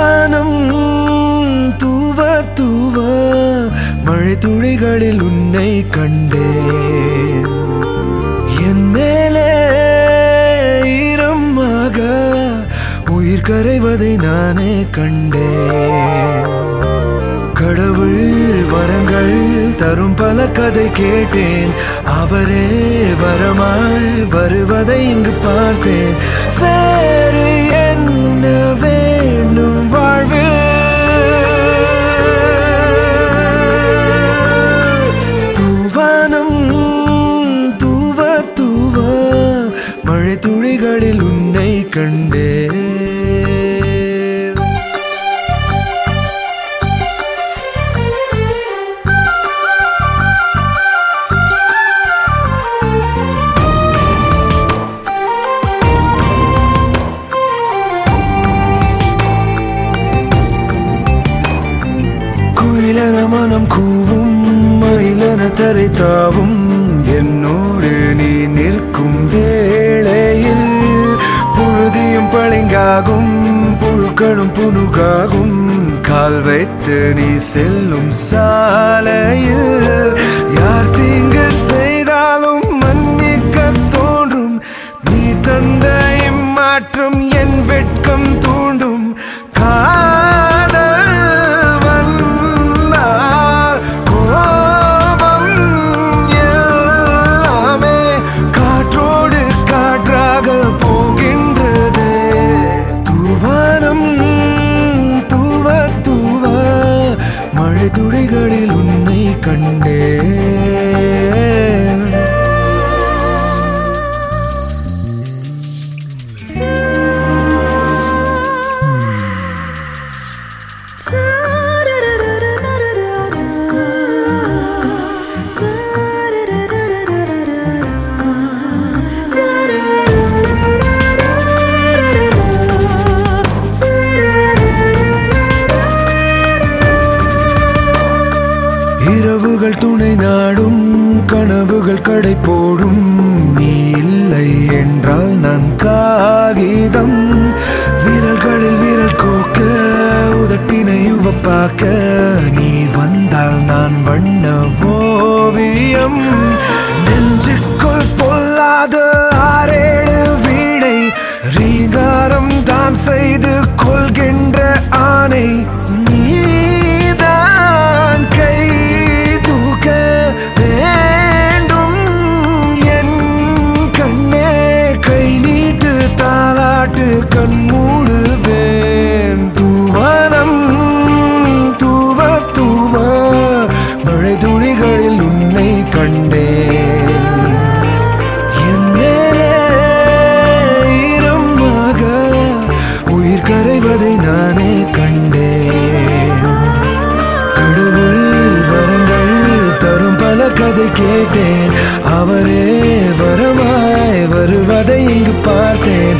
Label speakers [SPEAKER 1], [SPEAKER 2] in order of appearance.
[SPEAKER 1] வானம் தூவ தூவ மழை துளிகளில் உன்னை கண்டே என் மேலே ஈரமாக உயிர் கரைவதை நானே கண்டே கடவுள் வரங்கள் தரும் பல கதை கேட்டேன். அவரே வரமாய் வருவதை இங்கு பார்த்தேன். வேறு என்னவே கண்டேன் குயிலென மனம் கூவும் மயிலன தரை தாவும் என்னோடு நீ நிற்கும் வே பளிங்காகும் புழுக்களும் புனுகாகும் கால் வைத்து நீ செல்லும் சாலையில் தூவானம் தூவ தூவ மழை துளிகளில் உன்னை கண்டேன் கனவுகள் துணை நாடும் கனவுகள் கடை போடும். நீ இல்லை என்றால் நான் காகிதம். விரல்களில் விரல் கோக்க உதட்டினை உவப்பாக்க. நீ வந்தால் நான் வண்ண ஓவியம். நெஞ்சுக்குள் பொல்லாத ஆரேழு வீணை ரீங்காரம் தான் செய்து கொள்கின்ற கேட்டேன். அவரே வரவாய் வருவதை இங்கு பார்த்தேன்.